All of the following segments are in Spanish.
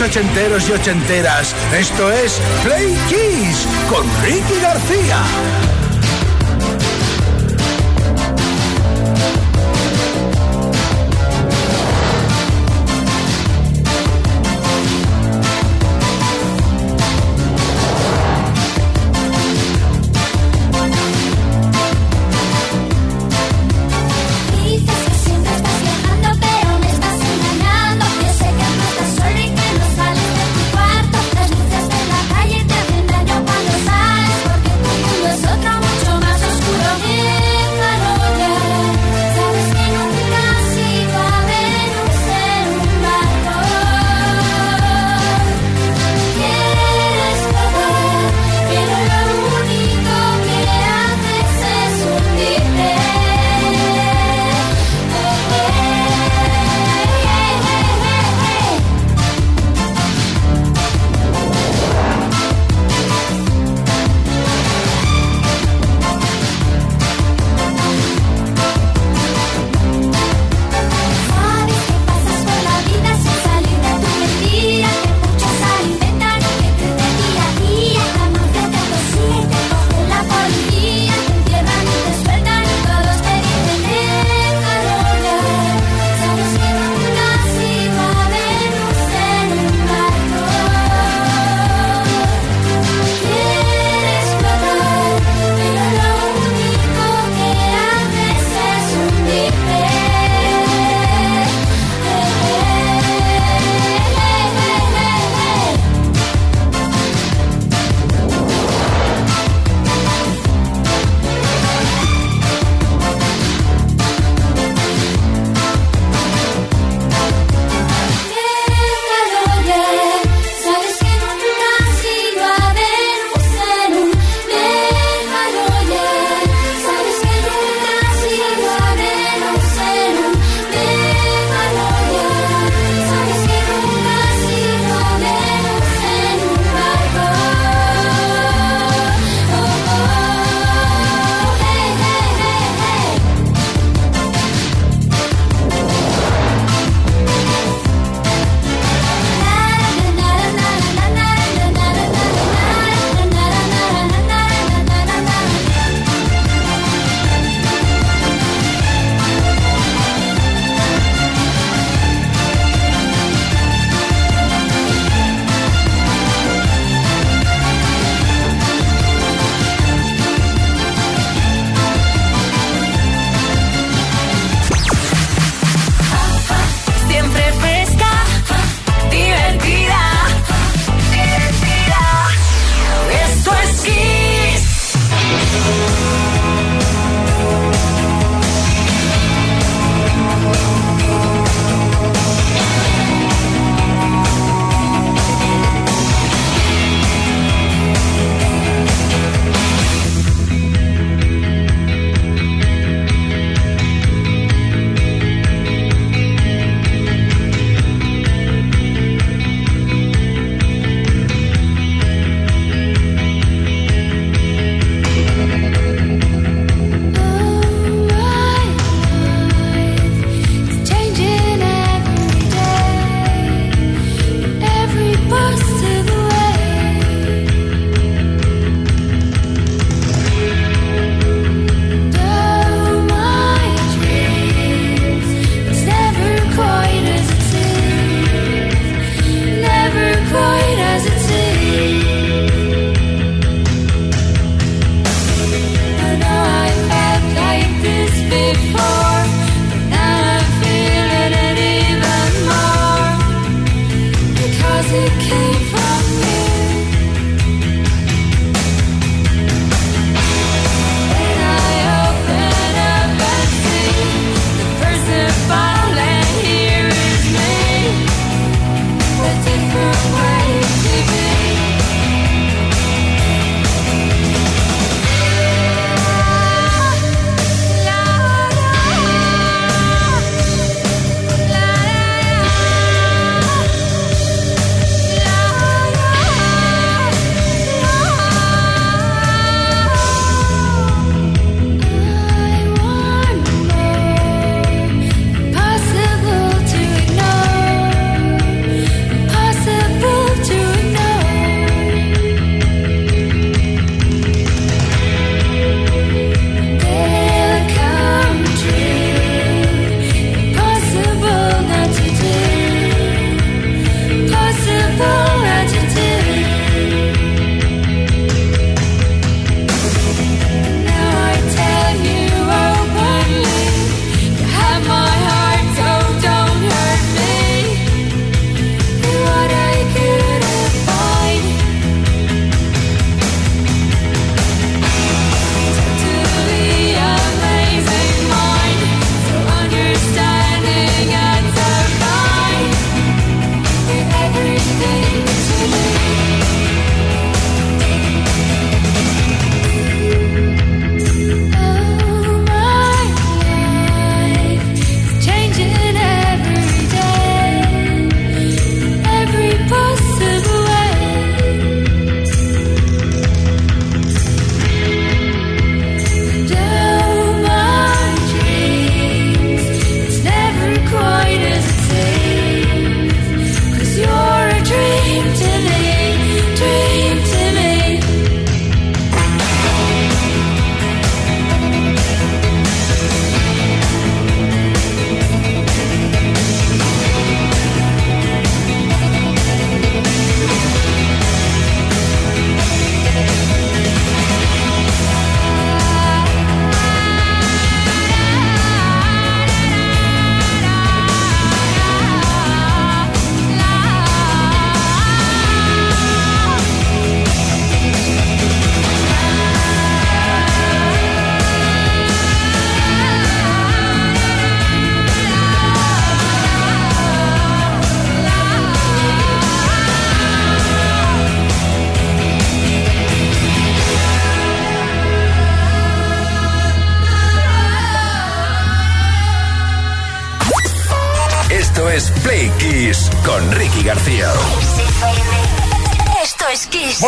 Ochenteros y ochenteras. Esto es Play Kiss con Ricky García.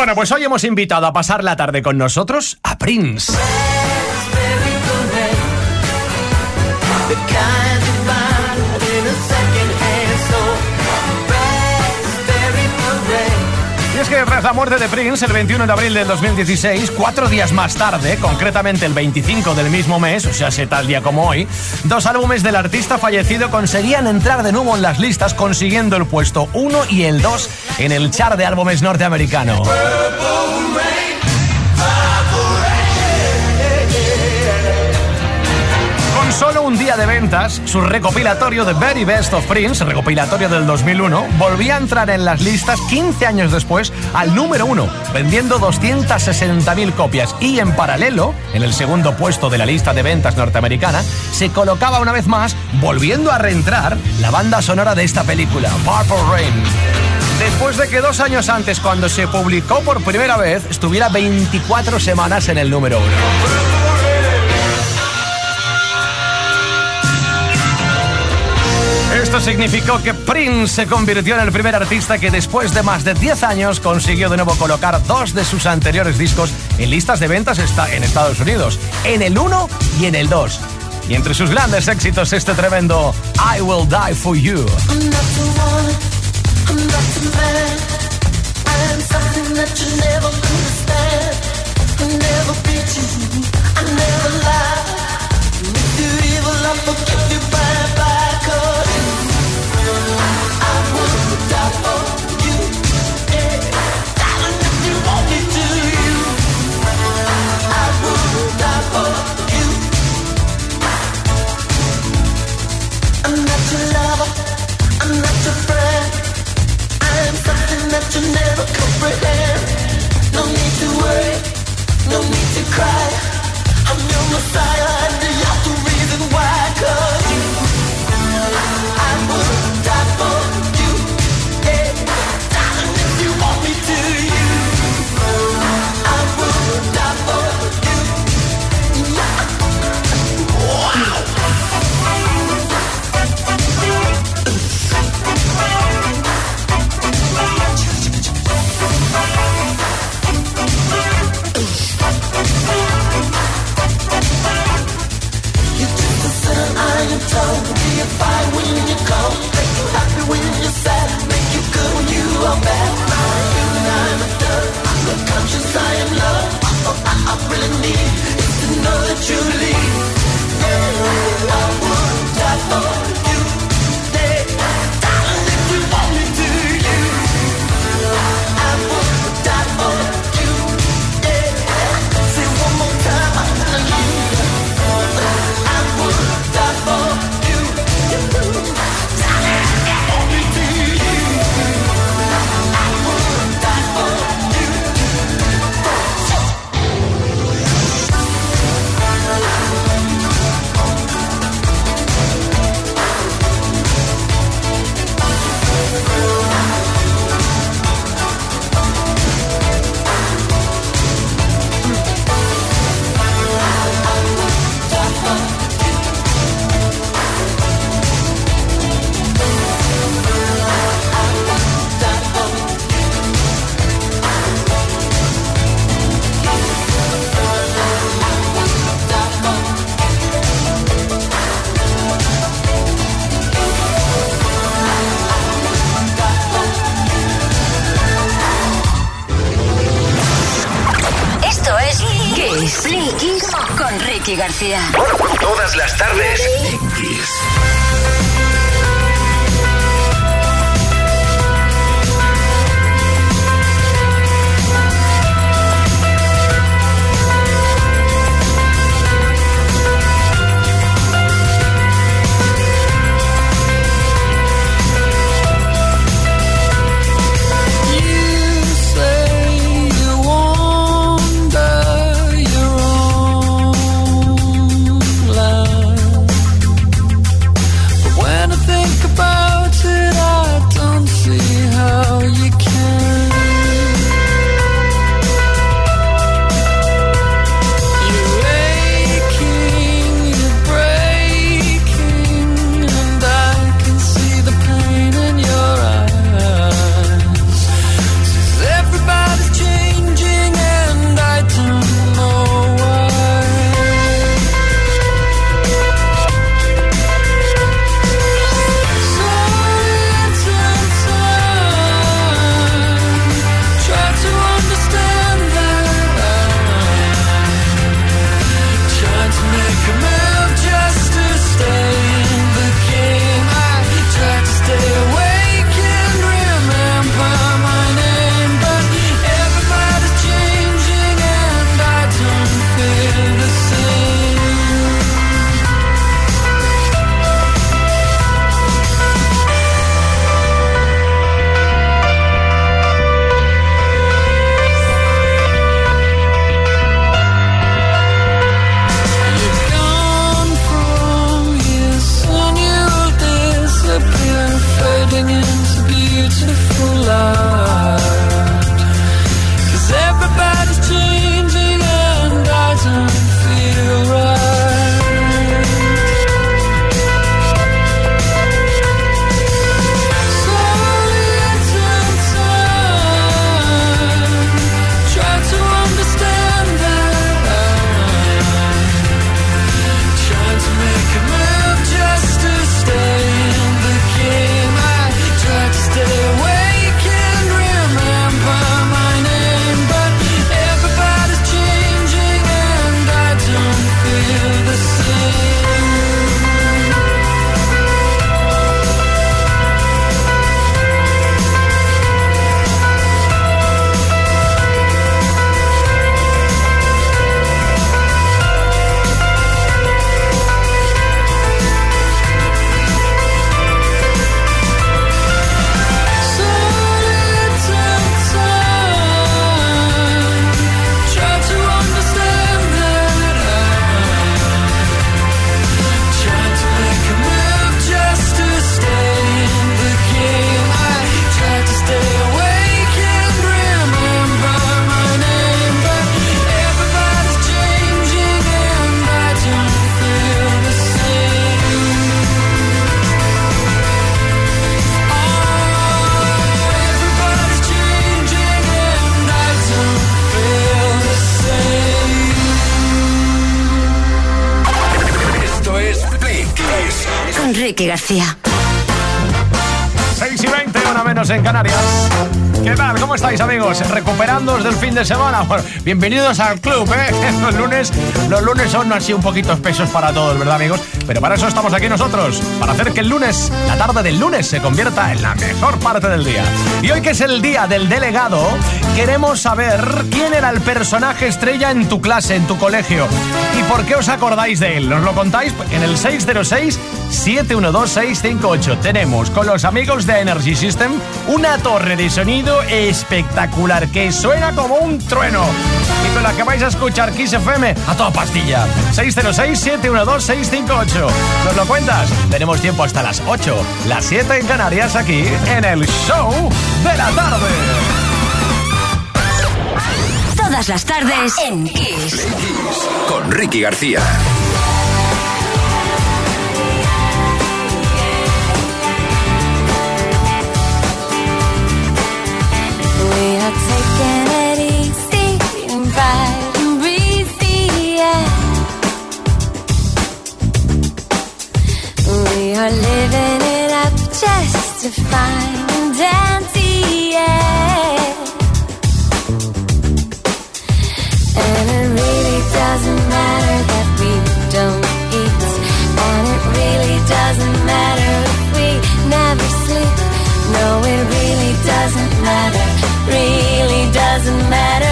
Bueno, pues hoy hemos invitado a pasar la tarde con nosotros a Prince. Que tras la muerte de Prince el 21 de abril del 2016, cuatro días más tarde, concretamente el 25 del mismo mes, o sea, ese tal día como hoy, dos álbumes del artista fallecido conseguían entrar de nuevo en las listas consiguiendo el puesto 1 y el 2 en el chart de álbumes norteamericano. De ventas, su recopilatorio de Very Best of Prince, recopilatorio del 2001, volvía a entrar en las listas 15 años después al número uno, vendiendo 260.000 copias. Y en paralelo, en el segundo puesto de la lista de ventas norteamericana, se colocaba una vez más, volviendo a reentrar, la banda sonora de esta película, Purple Rain. Después de que dos años antes, cuando se publicó por primera vez, estuviera 24 semanas en el número uno. Esto significó que Prince se convirtió en el primer artista que después de más de 10 años consiguió de nuevo colocar dos de sus anteriores discos en listas de ventas en Estados Unidos, en el 1 y en el 2. Y entre sus grandes éxitos este tremendo I Will Die For You. your lover, I'm not your friend. I am something that you never comprehend. No need to worry, no need to cry. I'm your messiah. García. García. 6 y 20, una menos en Canarias. ¿Qué tal? ¿Cómo estáis, amigos? Recuperándoos del fin de semana. Bienvenidos al club, ¿eh? Los lunes, los lunes son así un poquito espesos para todos, ¿verdad, amigos? Pero para eso estamos aquí nosotros, para hacer que el lunes, la tarde del lunes, se convierta en la mejor parte del día. Y hoy que es el día del delegado, queremos saber quién era el personaje estrella en tu clase, en tu colegio. ¿Y por qué os acordáis de él? ¿Nos lo contáis? En el 606 712658 tenemos con los amigos de Energy System una torre de sonido espectacular que suena como un trueno y con la que vais a escuchar Kiss FM a toda pastilla. 606-712-658. ¿Nos lo cuentas? Tenemos tiempo hasta las 8, las 7 en Canarias aquí en el show de la tarde. Todas las tardes en Kiss. Con Ricky García. are living it up just to find really doesn't matter.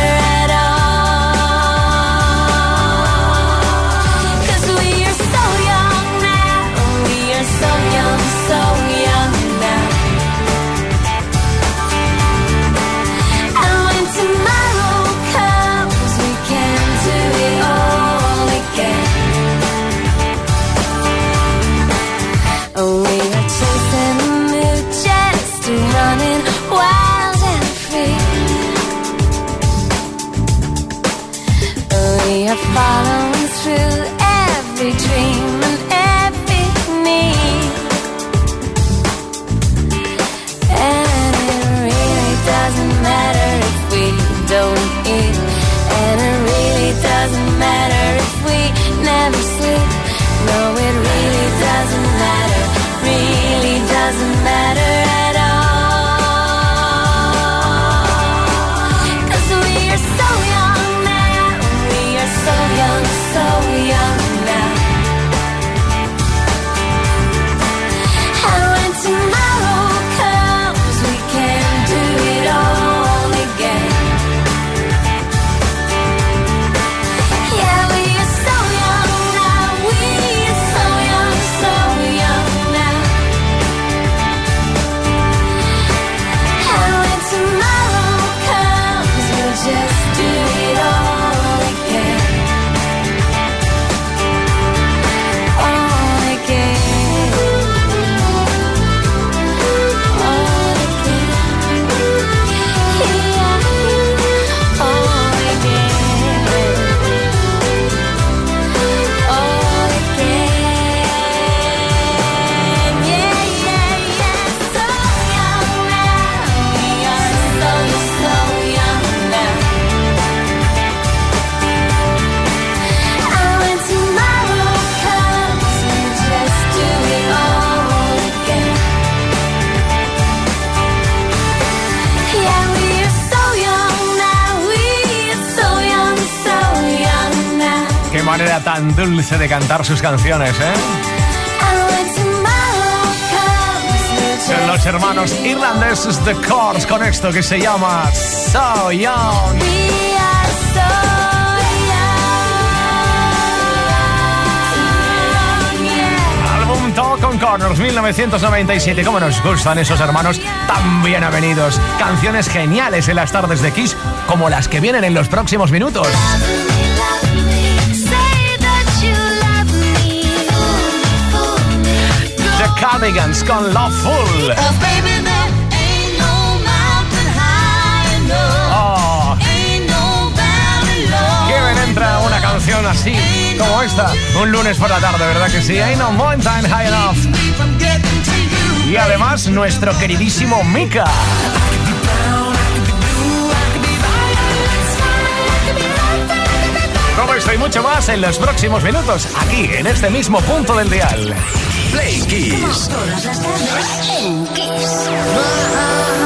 Following through every dream and every need. And it really doesn't matter if we don't eat. And it really doesn't matter if we never sleep. No, it really doesn't matter. Really doesn't matter. tan dulce de cantar sus canciones, ¿eh? Los hermanos irlandeses The Course con esto que se llama So Young. con Corners 1997. ¿Cómo nos gustan esos hermanos tan bien avenidos? Canciones geniales en las tardes de Kiss, como las que vienen en los próximos minutos. Cardigans con Loveful. Entra una canción así como esta. Un lunes por la tarde, ¿verdad que sí? Ain't no mountain high enough. Y además nuestro queridísimo Mika. Todo esto y mucho más en los próximos minutos, aquí en este mismo punto del dial. Play Kiss. Todas las tardes en Kiss.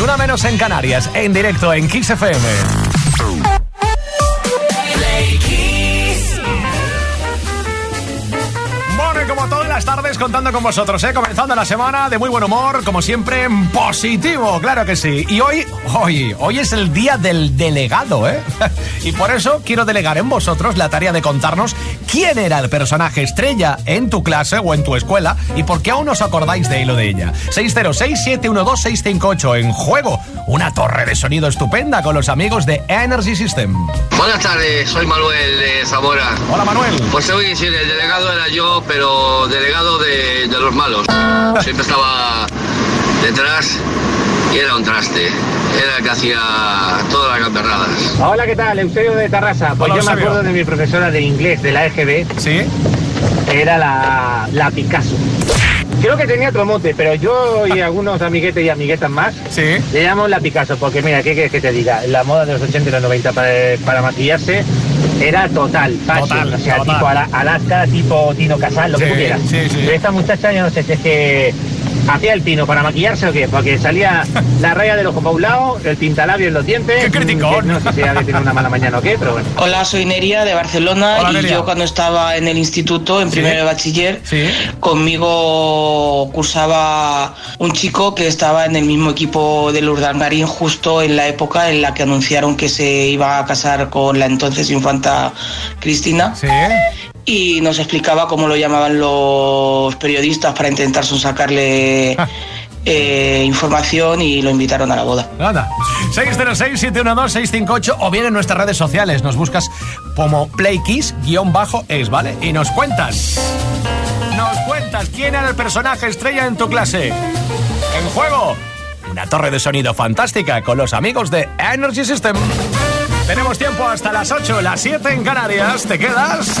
Una menos en Canarias, en directo en Kiss FM. Bueno, y como todas las tardes contando con vosotros, ¿eh? Comenzando la semana de muy buen humor, como siempre, positivo, claro que sí. Y hoy, hoy, hoy es el día del delegado, ¿eh? Y por eso quiero delegar en vosotros la tarea de contarnos quién era el personaje estrella en tu clase o en tu escuela y por qué aún os acordáis de él o de ella. 606-712-658 en juego. Una torre de sonido estupenda con los amigos de Energy System. Buenas tardes, soy Manuel de Zamora. Hola Manuel. Pues te voy a decir, el delegado era yo, pero delegado de, de los malos. Siempre estaba detrás y era un traste. Era el que hacía todas las gamberradas. Hola, ¿qué tal? Eusebio de Tarrasa. Pues Hola, yo me acuerdo de mi profesora de inglés de la EGB, ¿Sí? era la, la Picasso. Creo que tenía otro mote, pero yo y algunos amiguetes y amiguetas más Sí. le llamamos la Picasso, porque mira, ¿qué quieres que te diga? La moda de los 80 y los 90 para, para maquillarse era total, fashion, Total, o sea, total. tipo Ala- Alaska, tipo Tino Casal, lo Sí, que tú quieras. sí, sí. Pero esta muchacha, yo no sé si es que hacía el pino para maquillarse o qué, porque salía la raya del ojo para un lado, el pintalabio en los dientes. ¡Qué criticón! No sé si alguien tiene una mala mañana o qué, pero bueno. Hola, soy Neria de Barcelona Hola, y Neria. yo cuando estaba en el instituto, en Sí. primero de bachiller, Sí. conmigo cursaba un chico que estaba en el mismo equipo del Urdangarín justo en la época en la que anunciaron que se iba a casar con la entonces infanta Cristina Sí. Y nos explicaba cómo lo llamaban los periodistas para intentar sacarle eh, información y lo invitaron a la boda. Nada. 606-712-658 o bien en nuestras redes sociales. Nos buscas como PlayKiss-es, ¿vale? Y nos cuentas. Nos cuentas quién era el personaje estrella en tu clase. En juego, una torre de sonido fantástica con los amigos de Energy System. Tenemos tiempo hasta las 8, las 7 en Canarias. ¿Te quedas?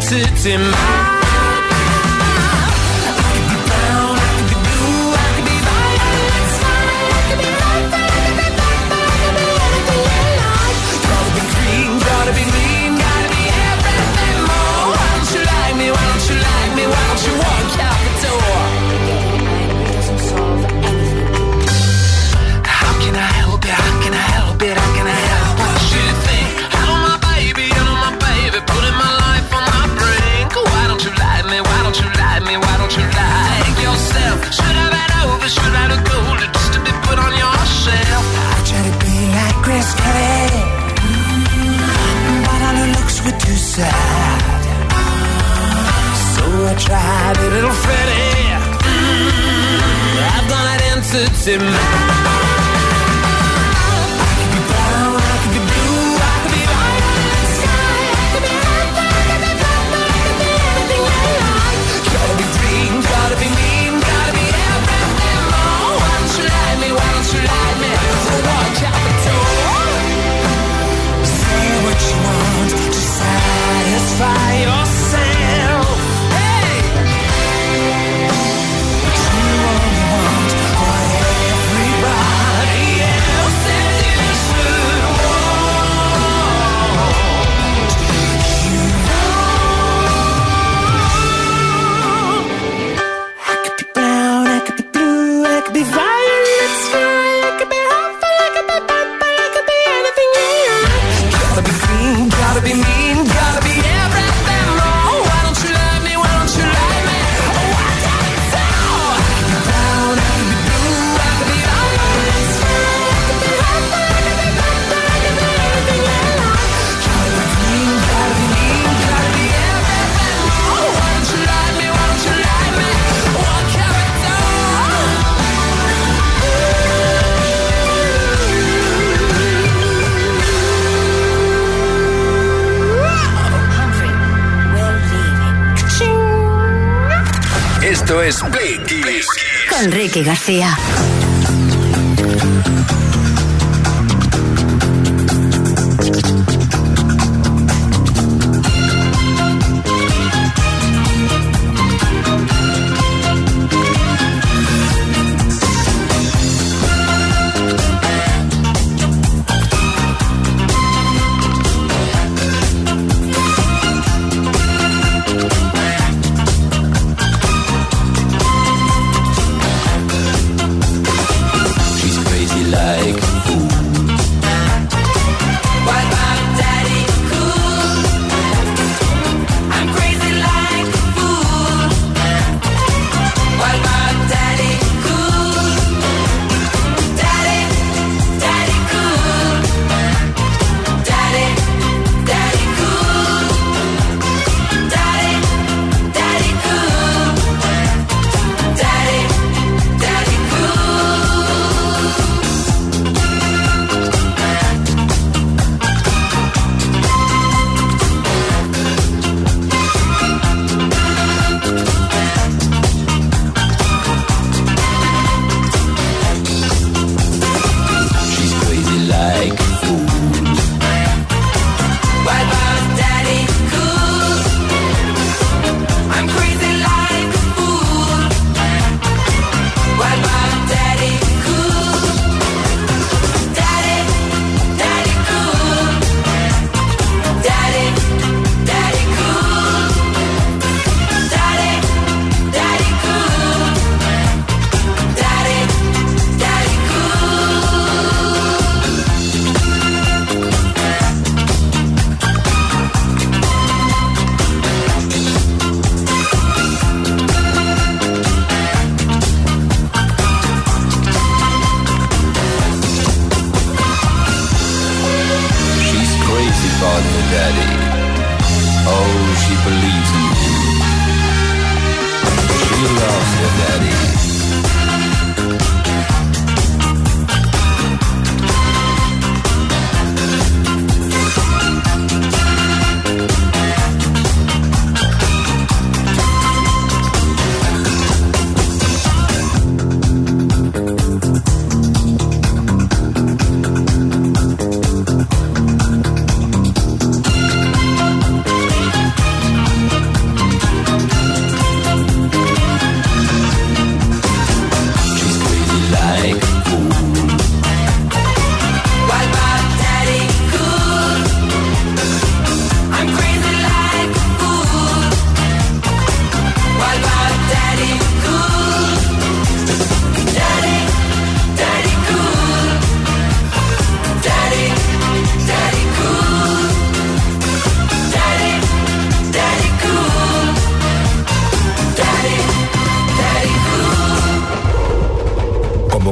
Got an tried a little Freddy. Mm -hmm. I've got an answer to man. es Play Kiss. Con Ricky García.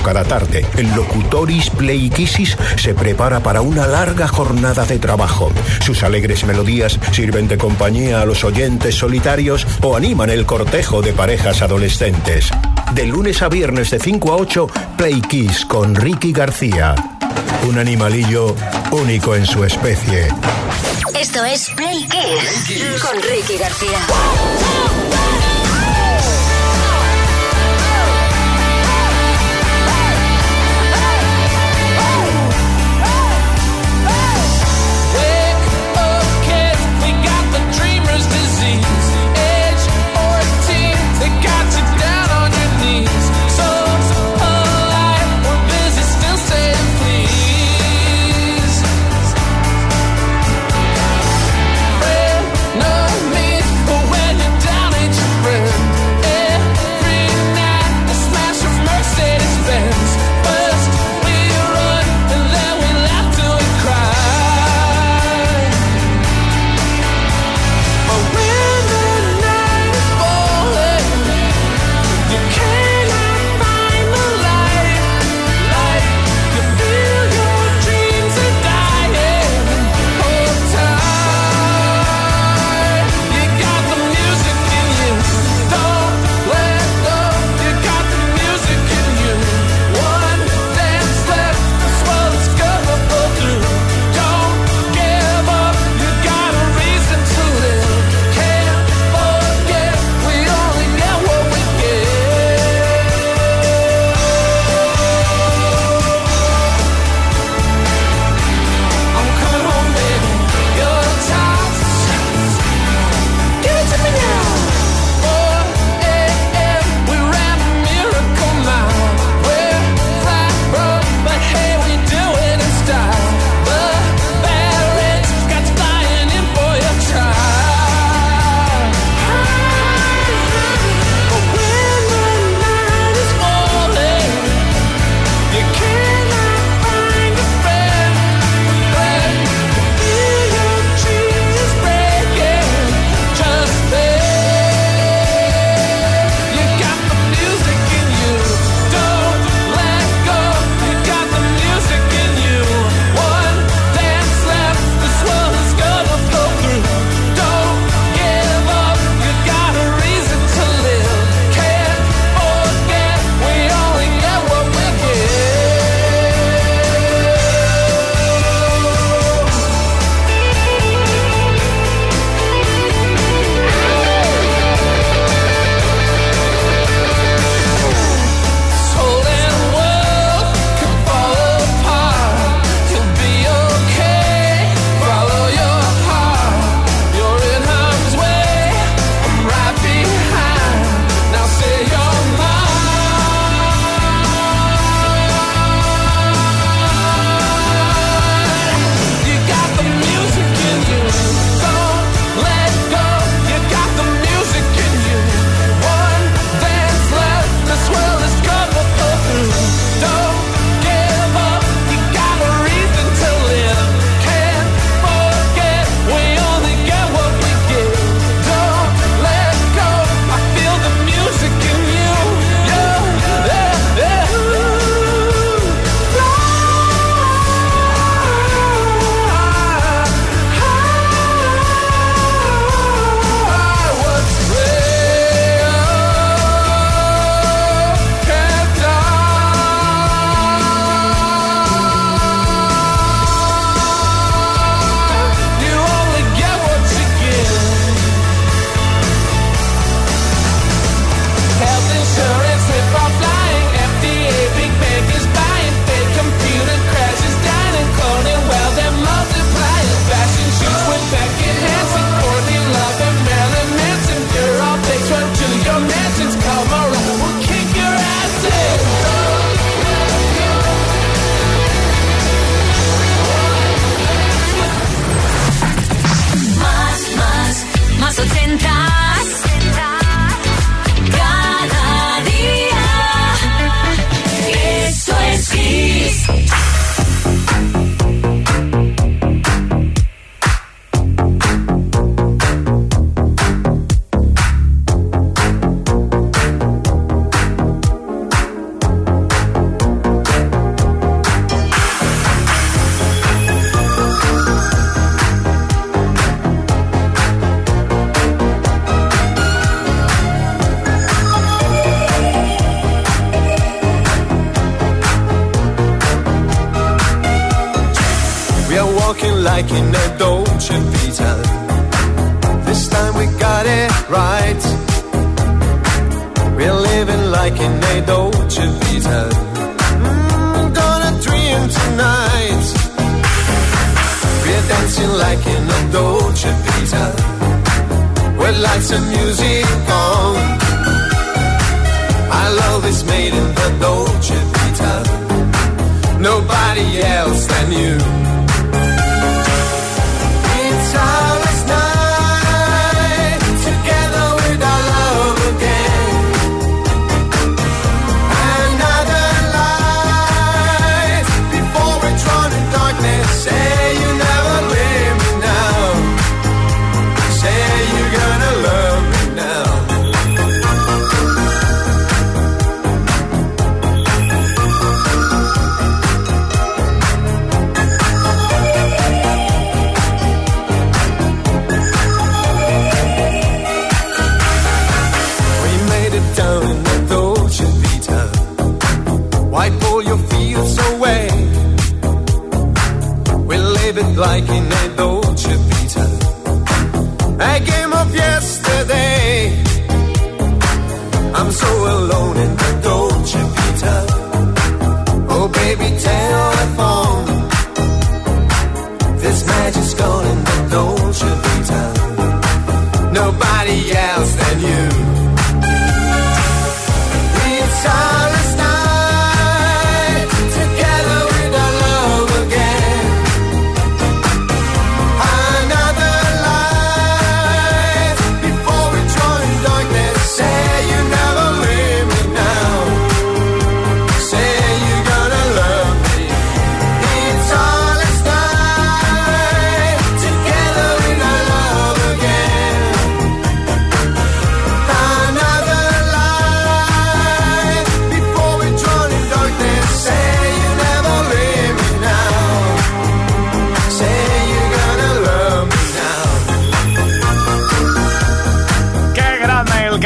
cada tarde, el locutoris pleiquisis se prepara para una larga jornada de trabajo. Sus alegres melodías sirven de compañía a los oyentes solitarios o animan el cortejo de parejas adolescentes. De lunes a viernes de 5 a 8, Play Kiss con Ricky García. Un animalillo único en su especie. Esto es Play Kiss. con Ricky García.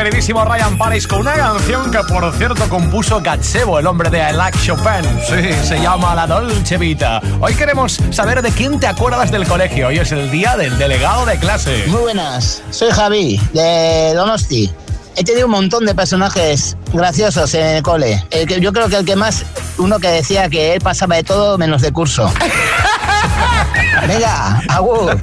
Queridísimo Ryan Paris con una canción que, por cierto, compuso Gazebo, el hombre de Like Chopin. Sí, se llama La Dolce Vita. Hoy queremos saber de quién te acuerdas del colegio. Hoy es el día del delegado de clase. Muy buenas, soy Javi, de Donosti. He tenido un montón de personajes graciosos en el cole. El que, yo creo que el que más, uno que decía que él pasaba de todo menos de curso. Venga, agur.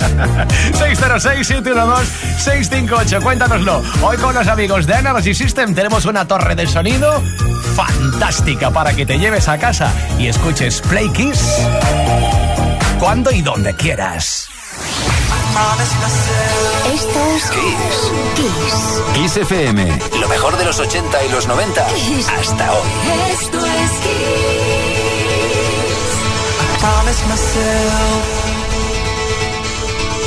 606-712-658, cuéntanoslo. Hoy con los amigos de Energy System tenemos una torre de sonido fantástica para que te lleves a casa y escuches Play Kiss cuando y donde quieras. Esto es Kiss. Kiss. Kiss FM. Lo mejor de los 80 y los 90 hasta hoy. Esto es Kiss. promised myself.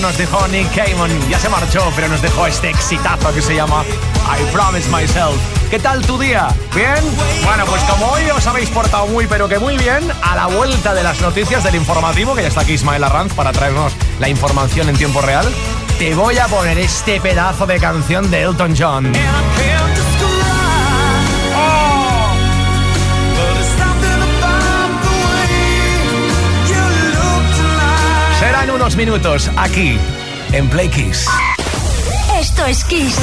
Nos dejó Nick Cayman. Ya se marchó, pero nos dejó este exitazo que se llama I Promise Myself. ¿Qué tal tu día? ¿Bien? Bueno, pues como hoy os habéis portado muy, pero que muy bien, a la vuelta de las noticias del informativo, que ya está aquí Ismael Arranz para traernos la información en tiempo real, te voy a poner este pedazo de canción de Elton John. Unos minutos aquí, en Play Kiss. Esto es Kiss.